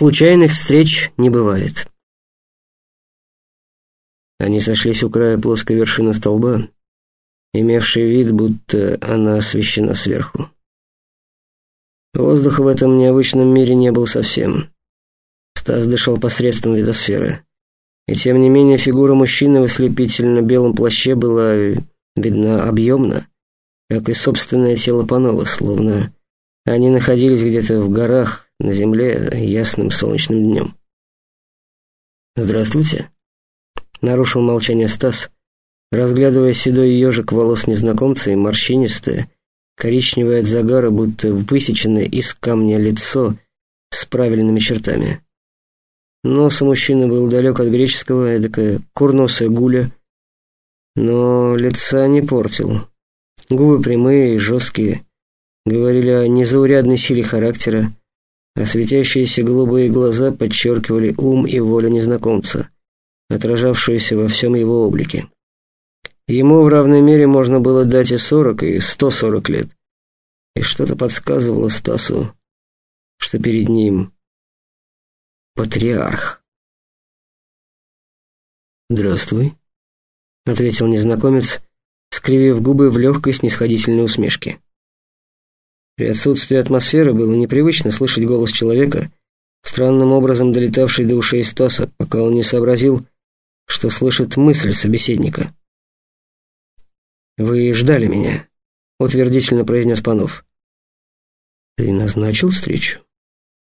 случайных встреч не бывает. Они сошлись у края плоской вершины столба, имевший вид, будто она освещена сверху. Воздуха в этом необычном мире не было совсем. Стас дышал посредством видосферы. И тем не менее фигура мужчины в ослепительно белом плаще была видна объемно, как и собственное тело Панова, словно они находились где-то в горах на земле ясным солнечным днем. «Здравствуйте», — нарушил молчание Стас, разглядывая седой ежик волос незнакомца и морщинистое, коричневое от загара, будто высеченное из камня лицо с правильными чертами. Нос у мужчины был далек от греческого, эдакая курносая гуля, но лица не портил. Губы прямые и жесткие, говорили о незаурядной силе характера, а светящиеся голубые глаза подчеркивали ум и волю незнакомца, отражавшуюся во всем его облике. Ему в равной мере можно было дать и сорок, и сто сорок лет. И что-то подсказывало Стасу, что перед ним патриарх. «Здравствуй», — ответил незнакомец, скривив губы в легкой снисходительной усмешке. При отсутствии атмосферы было непривычно слышать голос человека, странным образом долетавший до ушей Стаса, пока он не сообразил, что слышит мысль собеседника. «Вы ждали меня», — утвердительно произнес Панов. «Ты назначил встречу?»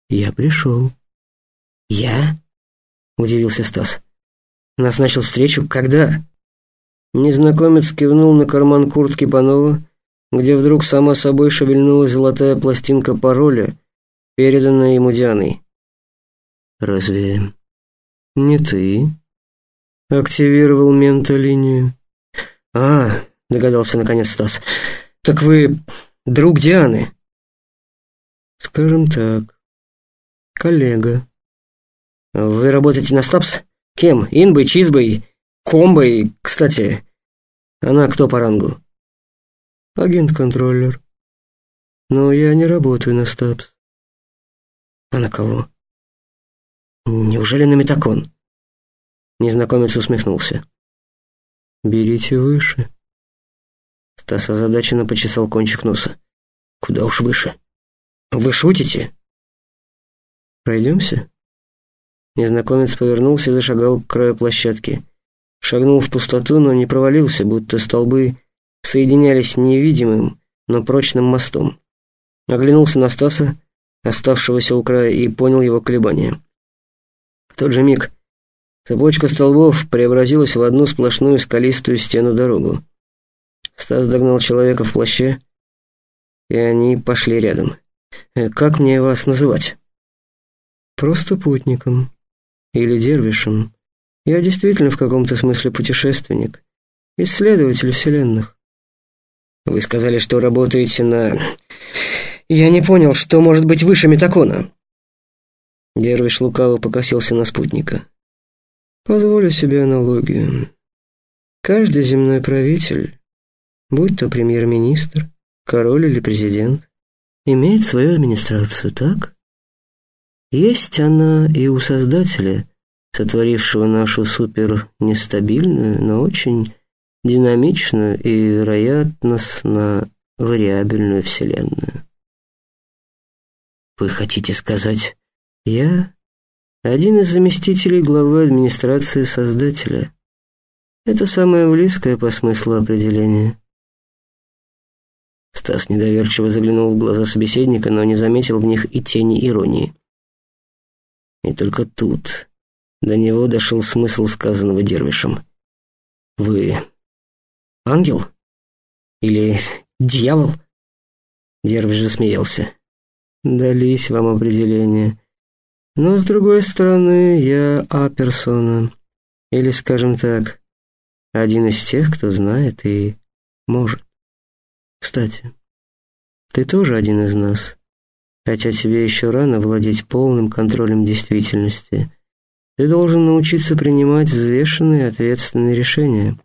«Я пришел». «Я?» — удивился Стас. «Назначил встречу? Когда?» Незнакомец кивнул на карман куртки Панова, где вдруг сама собой шевельнулась золотая пластинка пароля, переданная ему Дианой. «Разве не ты?» — активировал ментолинию. «А, — догадался наконец Стас, — так вы друг Дианы?» «Скажем так, коллега». «Вы работаете на Стапс? Кем? Инбой, Чизбой, Комбой? Кстати, она кто по рангу?» Агент-контроллер. Но я не работаю на Стабс. А на кого? Неужели на Метакон? Незнакомец усмехнулся. Берите выше. Стас озадаченно почесал кончик носа. Куда уж выше? Вы шутите? Пройдемся? Незнакомец повернулся и зашагал к краю площадки. Шагнул в пустоту, но не провалился, будто столбы соединялись невидимым, но прочным мостом. Оглянулся на Стаса, оставшегося у края, и понял его колебания. В тот же миг цепочка столбов преобразилась в одну сплошную скалистую стену-дорогу. Стас догнал человека в плаще, и они пошли рядом. «Э, «Как мне вас называть?» «Просто путником. Или дервишем. Я действительно в каком-то смысле путешественник, исследователь вселенных. Вы сказали, что работаете на... Я не понял, что может быть выше метакона. Дервиш лукаво покосился на спутника. Позволю себе аналогию. Каждый земной правитель, будь то премьер-министр, король или президент, имеет свою администрацию, так? Есть она и у Создателя, сотворившего нашу супер нестабильную, но очень динамичную и вероятностно вариабельную Вселенную. Вы хотите сказать, я один из заместителей главы администрации Создателя? Это самое близкое по смыслу определение. Стас недоверчиво заглянул в глаза собеседника, но не заметил в них и тени иронии. И только тут до него дошел смысл сказанного Дервишем. «Вы Ангел? Или дьявол?» Дервиш засмеялся. «Дались вам определения. Но, с другой стороны, я А-персона. Или, скажем так, один из тех, кто знает и может. Кстати, ты тоже один из нас, хотя тебе еще рано владеть полным контролем действительности. Ты должен научиться принимать взвешенные ответственные решения»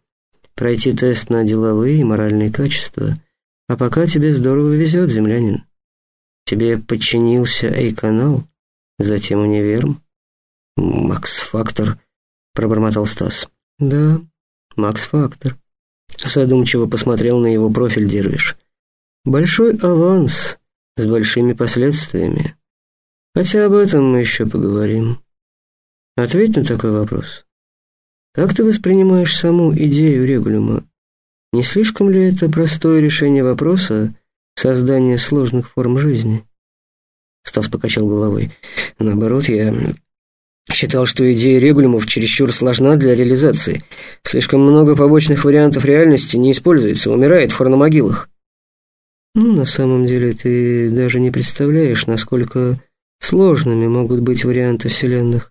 пройти тест на деловые и моральные качества. А пока тебе здорово везет, землянин. Тебе подчинился Эй-канал, затем универм. «Макс-фактор», — пробормотал Стас. «Да, Макс-фактор», — задумчиво посмотрел на его профиль Дервиш. «Большой аванс с большими последствиями. Хотя об этом мы еще поговорим. Ответь на такой вопрос. Как ты воспринимаешь саму идею регулюма? Не слишком ли это простое решение вопроса создания сложных форм жизни?» Стас покачал головой. «Наоборот, я считал, что идея регулюмов чересчур сложна для реализации. Слишком много побочных вариантов реальности не используется, умирает в хрономогилах». «Ну, на самом деле, ты даже не представляешь, насколько сложными могут быть варианты вселенных.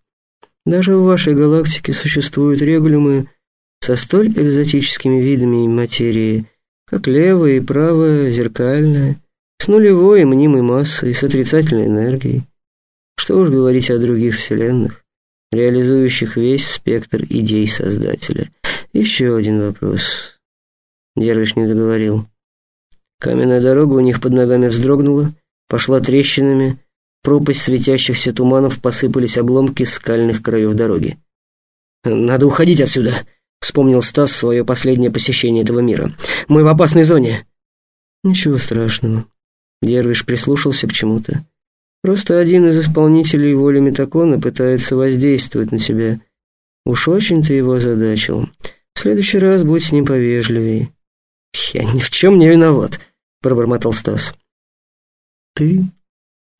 Даже в вашей галактике существуют регулюмы со столь экзотическими видами материи, как левая и правая, зеркальная, с нулевой и мнимой массой, с отрицательной энергией. Что уж говорить о других вселенных, реализующих весь спектр идей Создателя. Еще один вопрос. Дервиш не договорил. Каменная дорога у них под ногами вздрогнула, пошла трещинами, пропасть светящихся туманов посыпались обломки скальных краев дороги. «Надо уходить отсюда», — вспомнил Стас свое последнее посещение этого мира. «Мы в опасной зоне». «Ничего страшного». Дервиш прислушался к чему-то. «Просто один из исполнителей воли Метакона пытается воздействовать на тебя. Уж очень ты его озадачил. В следующий раз будь с ним повежливее». «Я ни в чем не виноват», — пробормотал Стас. «Ты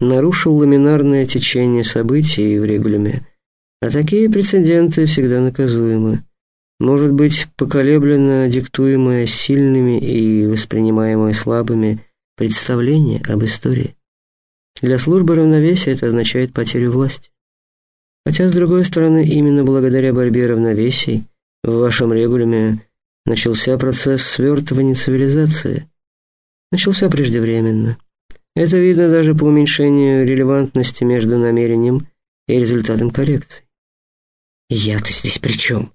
нарушил ламинарное течение событий в регулюме, а такие прецеденты всегда наказуемы. Может быть, поколеблено диктуемое сильными и воспринимаемое слабыми представление об истории. Для службы равновесия это означает потерю власти. Хотя, с другой стороны, именно благодаря борьбе равновесий в вашем регулюме начался процесс свертывания цивилизации. Начался преждевременно. Это видно даже по уменьшению релевантности между намерением и результатом коррекции. Я-то здесь при чем?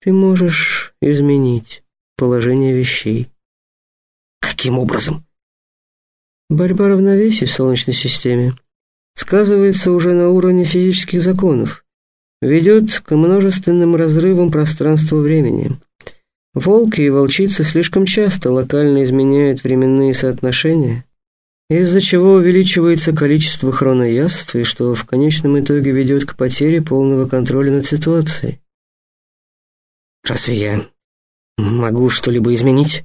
Ты можешь изменить положение вещей. Каким образом? Борьба равновесия в Солнечной системе сказывается уже на уровне физических законов, ведет к множественным разрывам пространства-времени. Волки и волчицы слишком часто локально изменяют временные соотношения, из-за чего увеличивается количество хроноязв и что в конечном итоге ведет к потере полного контроля над ситуацией. «Разве я могу что-либо изменить?»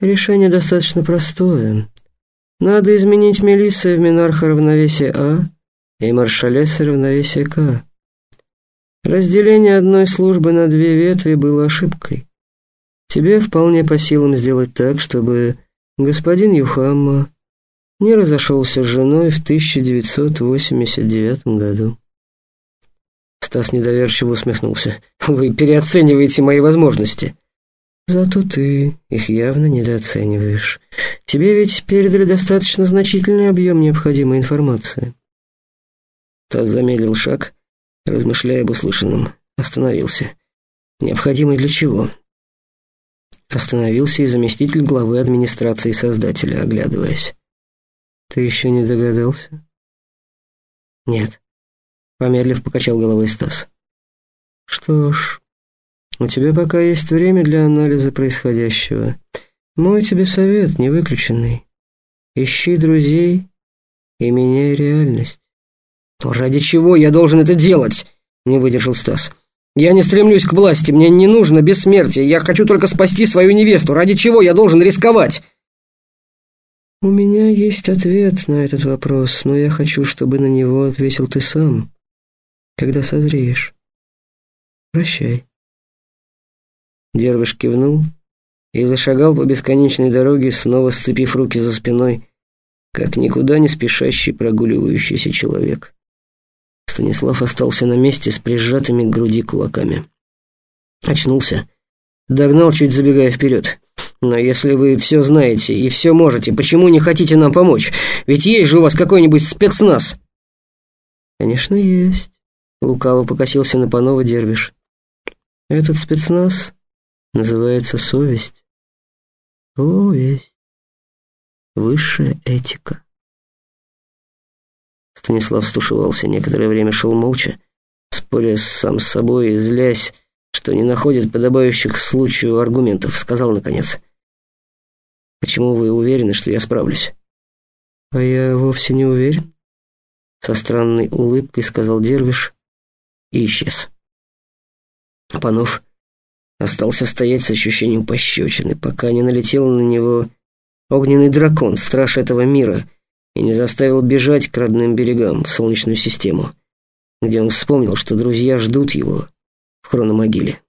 Решение достаточно простое. Надо изменить Мелисса в Минарха равновесие А и Маршалеса равновесие К. Разделение одной службы на две ветви было ошибкой. Тебе вполне по силам сделать так, чтобы господин Юхамма не разошелся с женой в 1989 году. Стас недоверчиво усмехнулся. «Вы переоцениваете мои возможности». Зато ты их явно недооцениваешь. Тебе ведь передали достаточно значительный объем необходимой информации. Таз замедлил шаг, размышляя об услышанном. Остановился. Необходимый для чего? Остановился и заместитель главы администрации создателя, оглядываясь. Ты еще не догадался? Нет. Помедлив, покачал головой Стас. Что ж, у тебя пока есть время для анализа происходящего. Мой тебе совет не выключенный. Ищи друзей и меняй реальность. То ради чего я должен это делать? Не выдержал Стас. Я не стремлюсь к власти, мне не нужно бессмертие. Я хочу только спасти свою невесту. Ради чего я должен рисковать? У меня есть ответ на этот вопрос, но я хочу, чтобы на него ответил ты сам, когда созреешь. Прощай. Дервиш кивнул и зашагал по бесконечной дороге, снова сцепив руки за спиной, как никуда не спешащий прогуливающийся человек. Станислав остался на месте с прижатыми к груди кулаками. Очнулся, догнал, чуть забегая вперед. «Но если вы все знаете и все можете, почему не хотите нам помочь? Ведь есть же у вас какой-нибудь спецназ!» «Конечно, есть», — лукаво покосился на Панова Дервиш. «Этот спецназ называется совесть. Совесть. Высшая этика. Станислав стушевался, некоторое время шел молча, споря сам с собой и злясь, что не находит подобающих случаю аргументов, сказал наконец. «Почему вы уверены, что я справлюсь?» «А я вовсе не уверен», — со странной улыбкой сказал Дервиш и исчез. Панов остался стоять с ощущением пощечины, пока не налетел на него огненный дракон, страж этого мира, и не заставил бежать к родным берегам, в Солнечную систему, где он вспомнил, что друзья ждут его в хрономогиле.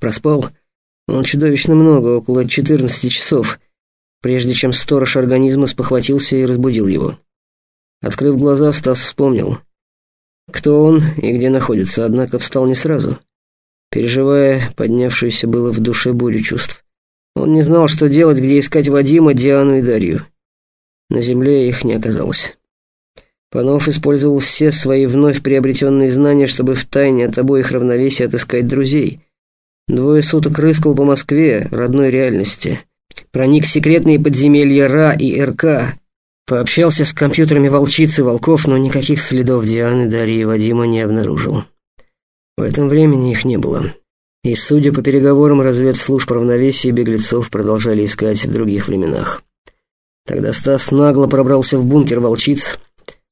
Проспал он чудовищно много, около 14 часов, прежде чем сторож организма спохватился и разбудил его. Открыв глаза, Стас вспомнил, кто он и где находится, однако встал не сразу, переживая поднявшуюся было в душе бурю чувств. Он не знал, что делать, где искать Вадима, Диану и Дарью. На земле их не оказалось. Панов использовал все свои вновь приобретенные знания, чтобы втайне от обоих равновесия отыскать друзей. Двое суток рыскал по Москве, родной реальности. Проник в секретные подземелья РА и РК. Пообщался с компьютерами волчицы волков, но никаких следов Дианы, Дарьи и Вадима не обнаружил. В этом времени их не было. И, судя по переговорам разведслужб равновесия, беглецов продолжали искать в других временах. Тогда Стас нагло пробрался в бункер волчиц,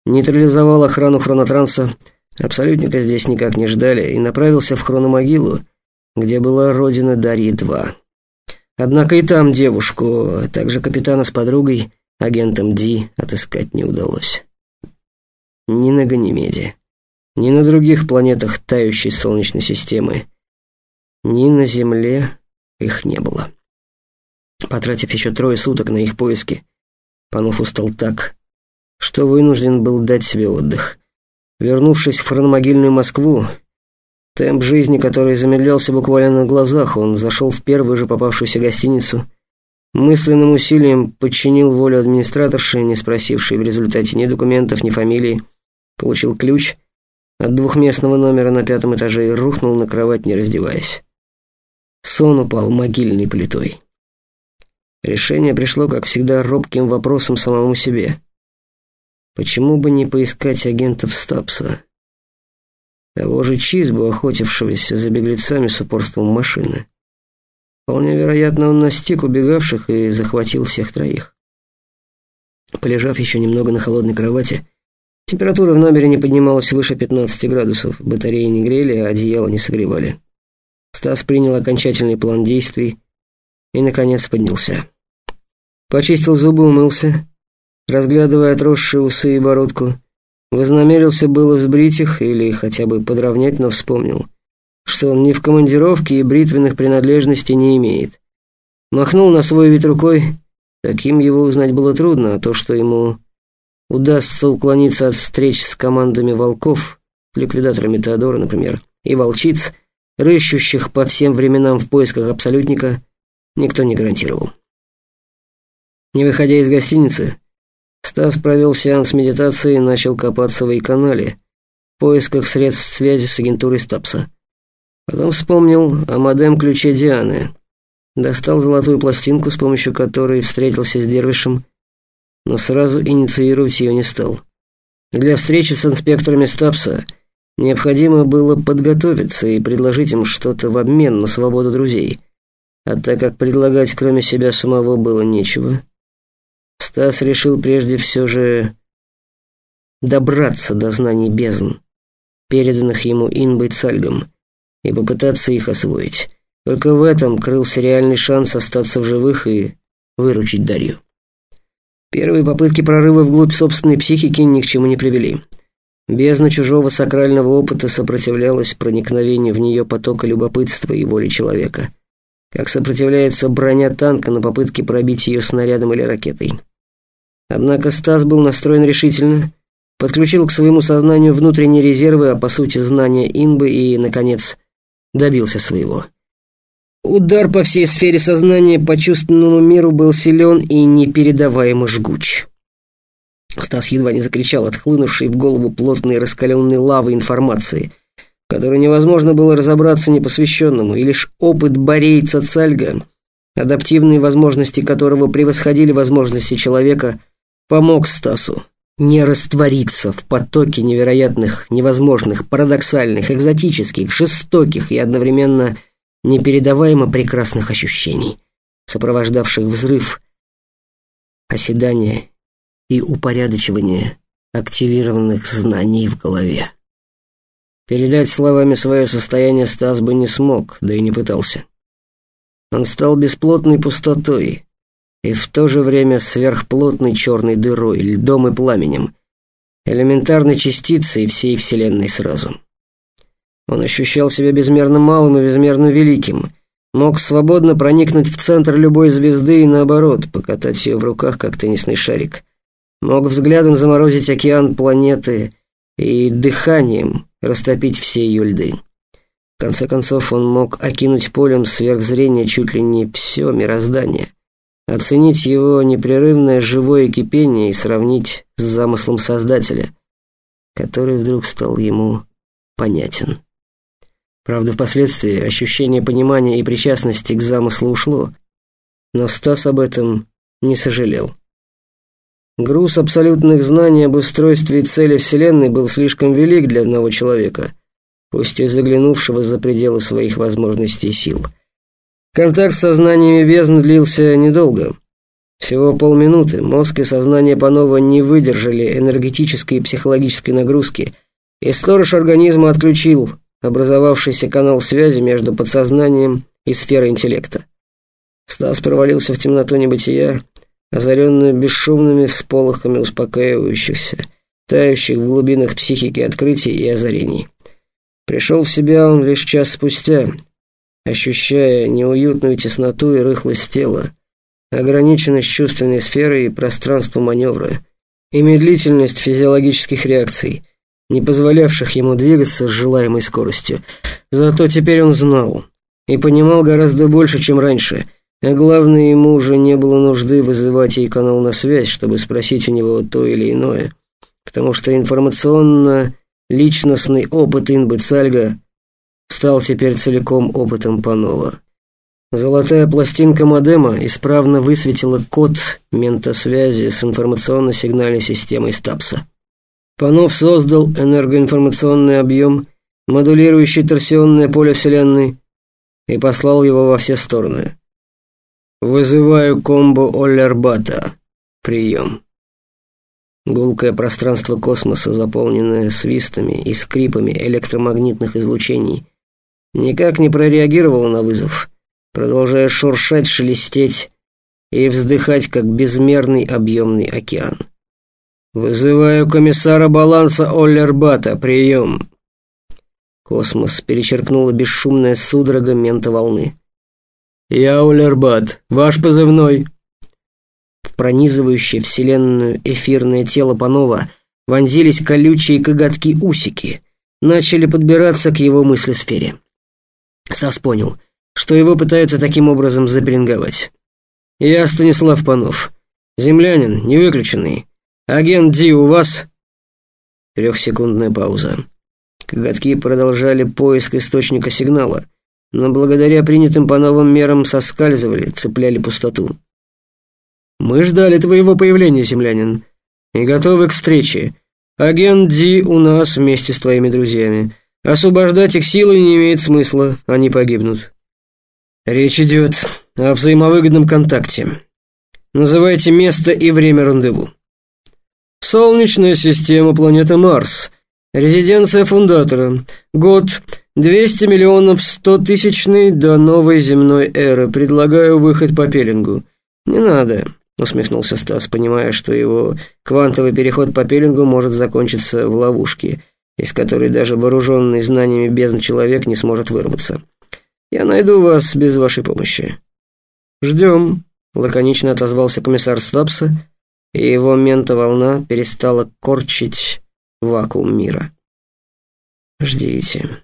нейтрализовал охрану хронотранса, абсолютника здесь никак не ждали, и направился в хрономогилу, где была родина Дарьи-2. Однако и там девушку, а также капитана с подругой, агентом Ди, отыскать не удалось. Ни на Ганимеде, ни на других планетах тающей Солнечной системы, ни на Земле их не было. Потратив еще трое суток на их поиски, Панов устал так, что вынужден был дать себе отдых. Вернувшись в хрономогильную Москву, темп жизни, который замедлялся буквально на глазах, он зашел в первую же попавшуюся гостиницу, мысленным усилием подчинил волю администраторши, не спросившей в результате ни документов, ни фамилии, получил ключ от двухместного номера на пятом этаже и рухнул на кровать, не раздеваясь. Сон упал могильной плитой. Решение пришло, как всегда, робким вопросом самому себе. Почему бы не поискать агентов Стапса? Того же Чизбу, охотившегося за беглецами с упорством машины. Вполне вероятно, он настиг убегавших и захватил всех троих. Полежав еще немного на холодной кровати, температура в номере не поднималась выше 15 градусов, батареи не грели, а одеяло не согревали. Стас принял окончательный план действий и, наконец, поднялся. Почистил зубы, умылся, разглядывая отросшие усы и бородку. Вознамерился было сбрить их или хотя бы подровнять, но вспомнил, что он ни в командировке и бритвенных принадлежностей не имеет. Махнул на свой вид рукой, таким его узнать было трудно, а то, что ему удастся уклониться от встреч с командами волков, ликвидаторами Теодора, например, и волчиц, рыщущих по всем временам в поисках абсолютника, никто не гарантировал. Не выходя из гостиницы, Стас провел сеанс медитации и начал копаться в вейканале в поисках средств связи с агентурой Стапса. Потом вспомнил о модем-ключе Дианы, достал золотую пластинку, с помощью которой встретился с Дервишем, но сразу инициировать ее не стал. Для встречи с инспекторами Стапса необходимо было подготовиться и предложить им что-то в обмен на свободу друзей, а так как предлагать кроме себя самого было нечего, Стас решил прежде все же добраться до знаний бездн, переданных ему Инбой Цальгом, и попытаться их освоить. Только в этом крылся реальный шанс остаться в живых и выручить Дарью. Первые попытки прорыва вглубь собственной психики ни к чему не привели. Бездна чужого сакрального опыта сопротивлялась проникновению в нее потока любопытства и воли человека, как сопротивляется броня танка на попытке пробить ее снарядом или ракетой. Однако Стас был настроен решительно, подключил к своему сознанию внутренние резервы, а по сути знания Инбы и, наконец, добился своего. Удар по всей сфере сознания по чувственному миру был силен и непередаваемо жгуч. Стас едва не закричал от хлынувшей в голову плотной раскаленной лавы информации, в которой невозможно было разобраться непосвященному, и лишь опыт борейца Цальга, адаптивные возможности которого превосходили возможности человека – помог Стасу не раствориться в потоке невероятных, невозможных, парадоксальных, экзотических, жестоких и одновременно непередаваемо прекрасных ощущений, сопровождавших взрыв, оседание и упорядочивание активированных знаний в голове. Передать словами свое состояние Стас бы не смог, да и не пытался. Он стал бесплотной пустотой и в то же время сверхплотной черной дырой, льдом и пламенем, элементарной частицей всей Вселенной сразу. Он ощущал себя безмерно малым и безмерно великим, мог свободно проникнуть в центр любой звезды и наоборот, покатать ее в руках, как теннисный шарик. Мог взглядом заморозить океан планеты и дыханием растопить все ее льды. В конце концов, он мог окинуть полем сверхзрения чуть ли не все мироздание, оценить его непрерывное живое кипение и сравнить с замыслом Создателя, который вдруг стал ему понятен. Правда, впоследствии ощущение понимания и причастности к замыслу ушло, но Стас об этом не сожалел. Груз абсолютных знаний об устройстве и цели Вселенной был слишком велик для одного человека, пусть и заглянувшего за пределы своих возможностей и сил. Контакт с сознаниями бездн длился недолго. Всего полминуты мозг и сознание Панова не выдержали энергетической и психологической нагрузки, и сторож организма отключил образовавшийся канал связи между подсознанием и сферой интеллекта. Стас провалился в темноту небытия, озаренную бесшумными всполохами успокаивающихся, тающих в глубинах психики открытий и озарений. Пришел в себя он лишь час спустя, ощущая неуютную тесноту и рыхлость тела, ограниченность чувственной сферы и пространства маневра, и медлительность физиологических реакций – не позволявших ему двигаться с желаемой скоростью. Зато теперь он знал и понимал гораздо больше, чем раньше, а главное, ему уже не было нужды вызывать ей канал на связь, чтобы спросить у него то или иное, потому что информационно-личностный опыт Инбы Цальга стал теперь целиком опытом Панова. Золотая пластинка модема исправно высветила код ментосвязи с информационно-сигнальной системой Стапса. Панов создал энергоинформационный объем, модулирующий торсионное поле Вселенной, и послал его во все стороны. «Вызываю комбо Оллербата. Прием». Гулкое пространство космоса, заполненное свистами и скрипами электромагнитных излучений, никак не прореагировало на вызов, продолжая шуршать, шелестеть и вздыхать, как безмерный объемный океан. «Вызываю комиссара баланса Оллербата. Прием!» Космос перечеркнула бесшумная судорога мента волны. «Я Оллербат. Ваш позывной?» В пронизывающее вселенную эфирное тело Панова вонзились колючие коготки-усики, начали подбираться к его мыслесфере. Стас понял, что его пытаются таким образом запеленговать. «Я Станислав Панов. Землянин, не выключенный. «Агент Ди, у вас...» Трехсекундная пауза. Коготки продолжали поиск источника сигнала, но благодаря принятым по новым мерам соскальзывали, цепляли пустоту. «Мы ждали твоего появления, землянин, и готовы к встрече. Агент Ди у нас вместе с твоими друзьями. Освобождать их силой не имеет смысла, они погибнут». «Речь идет о взаимовыгодном контакте. Называйте место и время рандеву». Солнечная система, планета Марс. Резиденция фундатора. Год 200 миллионов 100 тысячный до новой земной эры. Предлагаю выход по пеленгу. Не надо, усмехнулся Стас, понимая, что его квантовый переход по пеленгу может закончиться в ловушке, из которой даже вооруженный знаниями бездн человек не сможет вырваться. Я найду вас без вашей помощи. Ждем, лаконично отозвался комиссар Стапса, и его ментоволна перестала корчить вакуум мира. «Ждите», —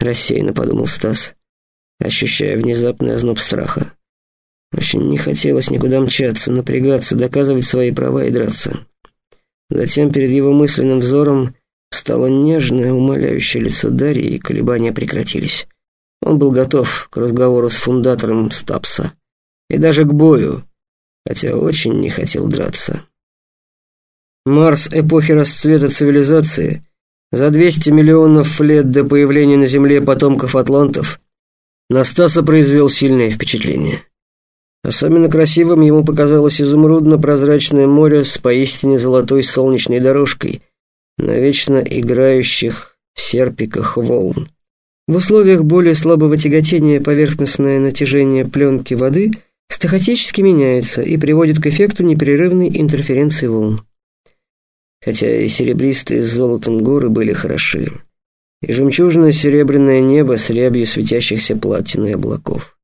рассеянно подумал Стас, ощущая внезапный озноб страха. Очень не хотелось никуда мчаться, напрягаться, доказывать свои права и драться. Затем перед его мысленным взором стало нежное, умоляющее лицо Дарьи, и колебания прекратились. Он был готов к разговору с фундатором Стапса и даже к бою, хотя очень не хотел драться. Марс эпохи расцвета цивилизации, за 200 миллионов лет до появления на Земле потомков атлантов, на Стаса произвел сильное впечатление. Особенно красивым ему показалось изумрудно-прозрачное море с поистине золотой солнечной дорожкой на вечно играющих серпиках волн. В условиях более слабого тяготения поверхностное натяжение пленки воды стахастически меняется и приводит к эффекту непрерывной интерференции волн хотя и серебристые с золотом горы были хороши, и жемчужно-серебряное небо с рябью светящихся платиной облаков.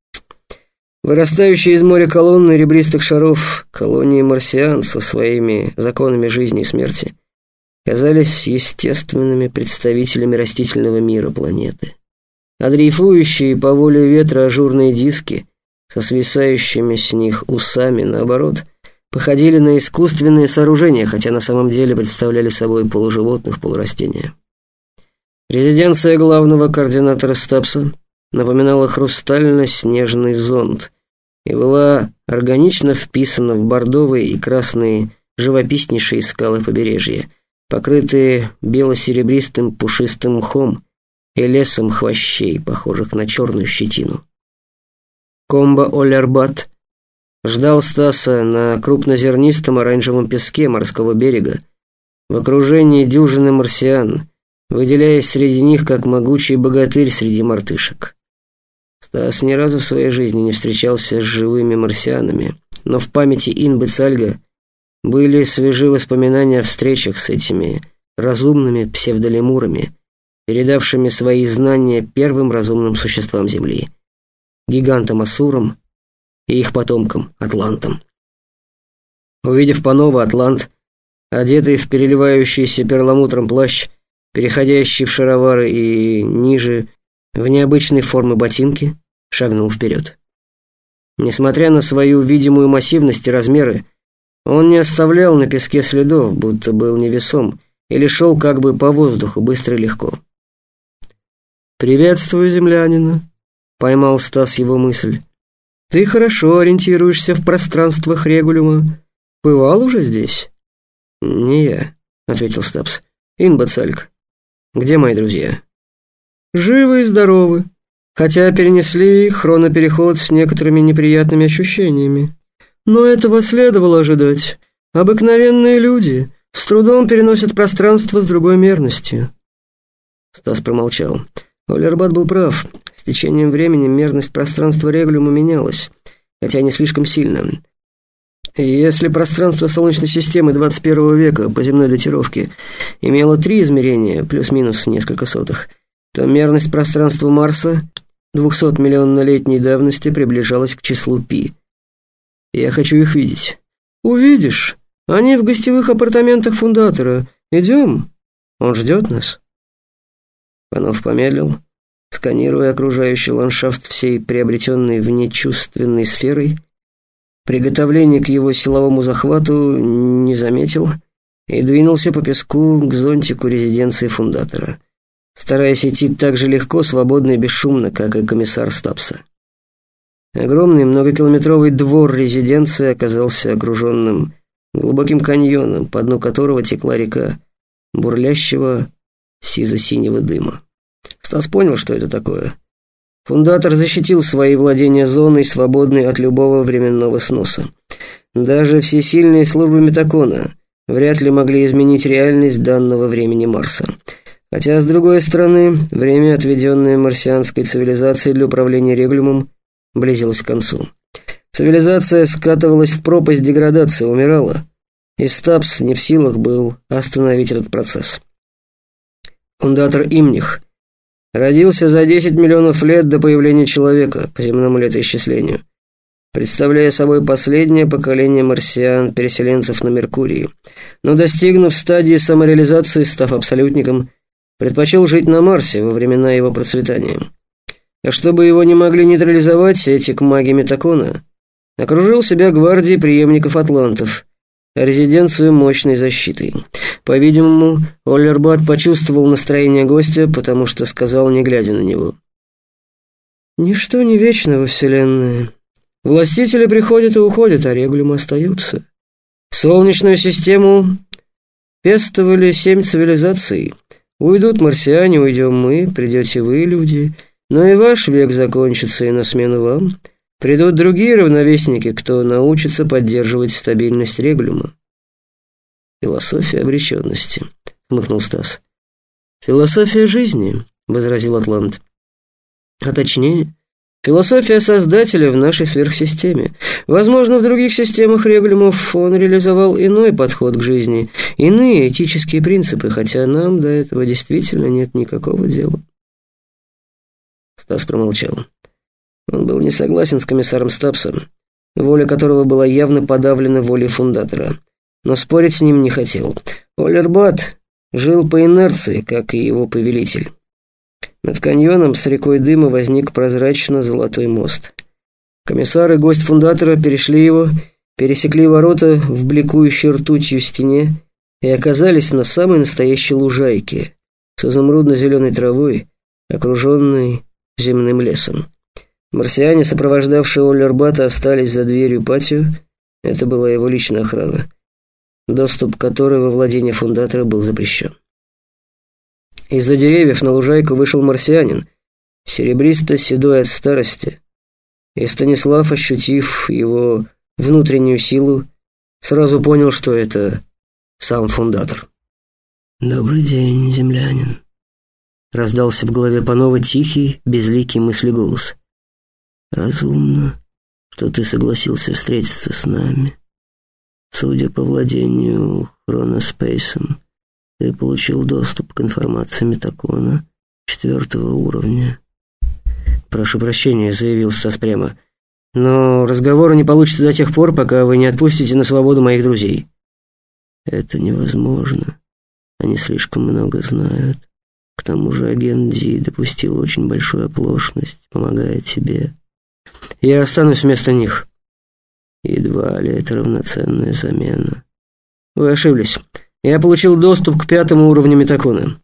Вырастающие из моря колонны ребристых шаров, колонии марсиан со своими законами жизни и смерти, казались естественными представителями растительного мира планеты. А дрейфующие по воле ветра ажурные диски со свисающими с них усами, наоборот, походили на искусственные сооружения, хотя на самом деле представляли собой полуживотных, полурастения. Резиденция главного координатора Стапса напоминала хрустально-снежный зонт и была органично вписана в бордовые и красные живописнейшие скалы побережья, покрытые бело-серебристым пушистым мхом и лесом хвощей, похожих на черную щетину. Комбо Олербат ждал Стаса на крупнозернистом оранжевом песке морского берега, в окружении дюжины марсиан, выделяясь среди них как могучий богатырь среди мартышек. Стас ни разу в своей жизни не встречался с живыми марсианами, но в памяти Инбы Цальга были свежи воспоминания о встречах с этими разумными псевдолемурами, передавшими свои знания первым разумным существам Земли, гигантам Асурам и их потомкам, атлантам. Увидев Панова, атлант, одетый в переливающийся перламутром плащ, переходящий в шаровары и ниже, в необычной формы ботинки, шагнул вперед. Несмотря на свою видимую массивность и размеры, он не оставлял на песке следов, будто был невесом, или шел как бы по воздуху, быстро и легко. «Приветствую, землянина», — поймал Стас его мысль. Ты хорошо ориентируешься в пространствах регулюма. Бывал уже здесь? Не я, ответил Стапс. Инбацальк. Где мои друзья? Живы и здоровы, хотя перенесли хронопереход с некоторыми неприятными ощущениями. Но этого следовало ожидать. Обыкновенные люди с трудом переносят пространство с другой мерностью. Стас промолчал. Олербат был прав. С течением времени мерность пространства Реглиума менялась, хотя не слишком сильно. Если пространство Солнечной системы 21 века по земной датировке имело три измерения, плюс-минус несколько сотых, то мерность пространства Марса 200-миллионнолетней давности приближалась к числу пи. Я хочу их видеть. Увидишь. Они в гостевых апартаментах фундатора. Идем. Он ждет нас. Панов помедлил сканируя окружающий ландшафт всей приобретенной внечувственной сферой, приготовление к его силовому захвату не заметил и двинулся по песку к зонтику резиденции фундатора, стараясь идти так же легко, свободно и бесшумно, как и комиссар Стапса. Огромный многокилометровый двор резиденции оказался окруженным глубоким каньоном, по дну которого текла река бурлящего сизо-синего дыма. Стас понял, что это такое. Фундатор защитил свои владения зоной, свободной от любого временного сноса. Даже всесильные службы Метакона вряд ли могли изменить реальность данного времени Марса. Хотя, с другой стороны, время, отведенное марсианской цивилизацией для управления регулюмом, близилось к концу. Цивилизация скатывалась в пропасть деградации, умирала, и Стапс не в силах был остановить этот процесс. Фундатор Имних – Родился за 10 миллионов лет до появления человека по земному летоисчислению, представляя собой последнее поколение марсиан, переселенцев на Меркурии, но достигнув стадии самореализации, став абсолютником, предпочел жить на Марсе во времена его процветания. А чтобы его не могли нейтрализовать эти маги Метакона, окружил себя гвардией преемников атлантов – резиденцию мощной защитой. По-видимому, Оллербат почувствовал настроение гостя, потому что сказал, не глядя на него. «Ничто не вечно во Вселенной. Властители приходят и уходят, а регулюмы остаются. Солнечную систему пестовали семь цивилизаций. Уйдут марсиане, уйдем мы, придете вы, люди. Но и ваш век закончится, и на смену вам придут другие равновесники, кто научится поддерживать стабильность регулюма. «Философия обреченности», — хмыкнул Стас. «Философия жизни», — возразил Атлант. «А точнее, философия Создателя в нашей сверхсистеме. Возможно, в других системах регулюмов он реализовал иной подход к жизни, иные этические принципы, хотя нам до этого действительно нет никакого дела». Стас промолчал. Он был не согласен с комиссаром Стапсом, воля которого была явно подавлена волей фундатора — но спорить с ним не хотел. Олербат жил по инерции, как и его повелитель. Над каньоном с рекой дыма возник прозрачно-золотой мост. Комиссар и гость фундатора перешли его, пересекли ворота в бликующей ртутью стене и оказались на самой настоящей лужайке с изумрудно-зеленой травой, окруженной земным лесом. Марсиане, сопровождавшие Оллербата, остались за дверью патио. Это была его личная охрана доступ которой во владение фундатора был запрещен. Из-за деревьев на лужайку вышел марсианин, серебристо-седой от старости, и Станислав, ощутив его внутреннюю силу, сразу понял, что это сам фундатор. «Добрый день, землянин», — раздался в голове Панова тихий, безликий мыслеголос. «Разумно, что ты согласился встретиться с нами». Судя по владению хроноспейсом, ты получил доступ к информации Метакона четвертого уровня. «Прошу прощения», — заявил Стас прямо. «Но разговора не получится до тех пор, пока вы не отпустите на свободу моих друзей». «Это невозможно. Они слишком много знают. К тому же агент Ди допустил очень большую оплошность, помогая тебе». «Я останусь вместо них». Едва ли это равноценная замена. Вы ошиблись. Я получил доступ к пятому уровню метакона.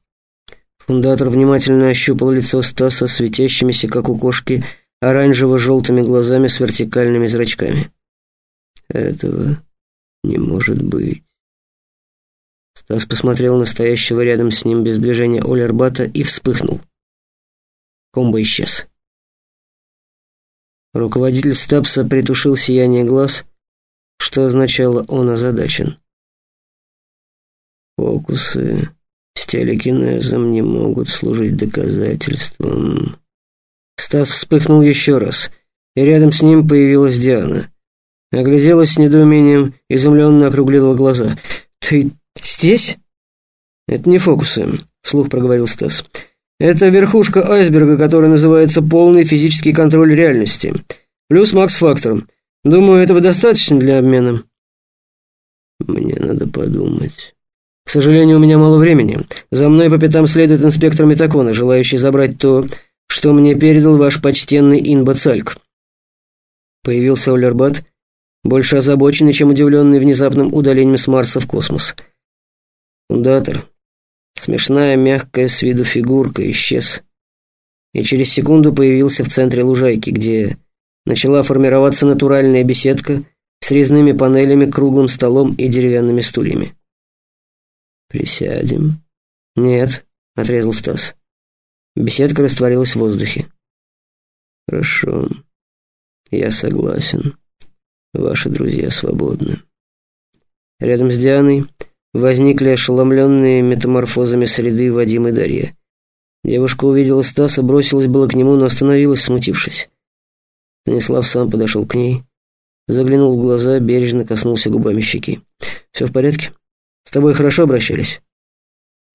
Фундатор внимательно ощупал лицо Стаса светящимися, как у кошки, оранжево-желтыми глазами с вертикальными зрачками. Этого не может быть. Стас посмотрел на стоящего рядом с ним без движения Олербата и вспыхнул. Комбо исчез. Руководитель Стапса притушил сияние глаз, что означало «он озадачен». Фокусы с телекинезом не могут служить доказательством. Стас вспыхнул еще раз, и рядом с ним появилась Диана. Огляделась с недоумением, изумленно округлила глаза. «Ты здесь?» «Это не фокусы», — вслух проговорил Стас. Это верхушка айсберга, который называется полный физический контроль реальности. Плюс макс-фактор. Думаю, этого достаточно для обмена. Мне надо подумать. К сожалению, у меня мало времени. За мной по пятам следует инспектор Метакона, желающий забрать то, что мне передал ваш почтенный Инбацальк. Появился Оллербат, больше озабоченный, чем удивленный внезапным удалением с Марса в космос. Фундатор, Смешная, мягкая с виду фигурка исчез. И через секунду появился в центре лужайки, где начала формироваться натуральная беседка с резными панелями, круглым столом и деревянными стульями. «Присядем?» «Нет», — отрезал Стас. Беседка растворилась в воздухе. «Хорошо. Я согласен. Ваши друзья свободны». Рядом с Дианой возникли ошеломленные метаморфозами среды Вадим и Дарья. Девушка увидела Стаса, бросилась было к нему, но остановилась, смутившись. Станислав сам подошел к ней, заглянул в глаза, бережно коснулся губами щеки. «Все в порядке? С тобой хорошо обращались?»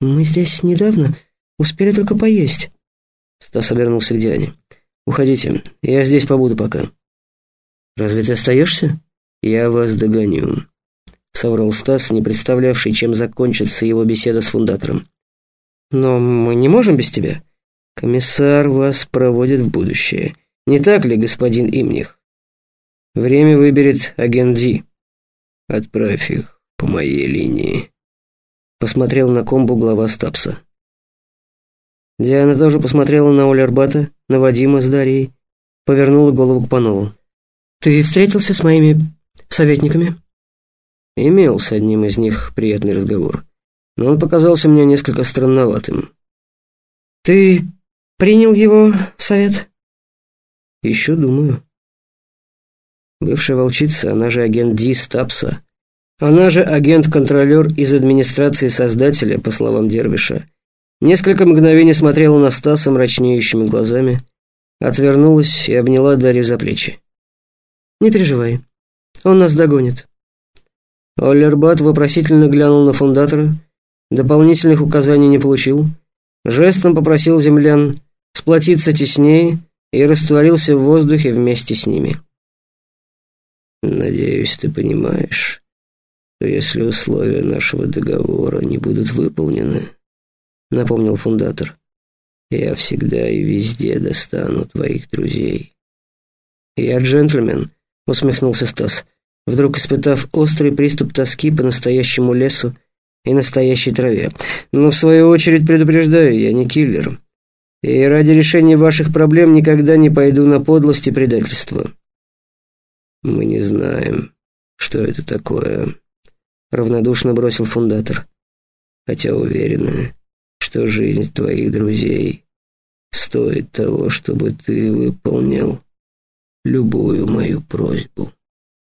«Мы здесь недавно, успели только поесть». Стас обернулся к Диане. «Уходите, я здесь побуду пока». «Разве ты остаешься?» «Я вас догоню». — соврал Стас, не представлявший, чем закончится его беседа с фундатором. «Но мы не можем без тебя. Комиссар вас проводит в будущее. Не так ли, господин Имних? Время выберет агент Ди. Отправь их по моей линии». Посмотрел на комбу глава Стапса. Диана тоже посмотрела на Олербата, на Вадима с Дарьей, повернула голову к Панову. «Ты встретился с моими советниками?» Имел с одним из них приятный разговор. но он показался мне несколько странноватым. «Ты принял его совет?» «Еще думаю». Бывшая волчица, она же агент Ди Стапса, она же агент-контролер из администрации создателя, по словам Дервиша, несколько мгновений смотрела на Стаса мрачнеющими глазами, отвернулась и обняла Дарью за плечи. «Не переживай, он нас догонит». Оллербат вопросительно глянул на фундатора, дополнительных указаний не получил, жестом попросил землян сплотиться теснее и растворился в воздухе вместе с ними. «Надеюсь, ты понимаешь, что если условия нашего договора не будут выполнены, — напомнил фундатор, — я всегда и везде достану твоих друзей». «Я джентльмен», — усмехнулся Стас, вдруг испытав острый приступ тоски по настоящему лесу и настоящей траве. «Но, в свою очередь, предупреждаю, я не киллер. И ради решения ваших проблем никогда не пойду на подлость и предательство». «Мы не знаем, что это такое», — равнодушно бросил фундатор. «Хотя уверены, что жизнь твоих друзей стоит того, чтобы ты выполнил любую мою просьбу».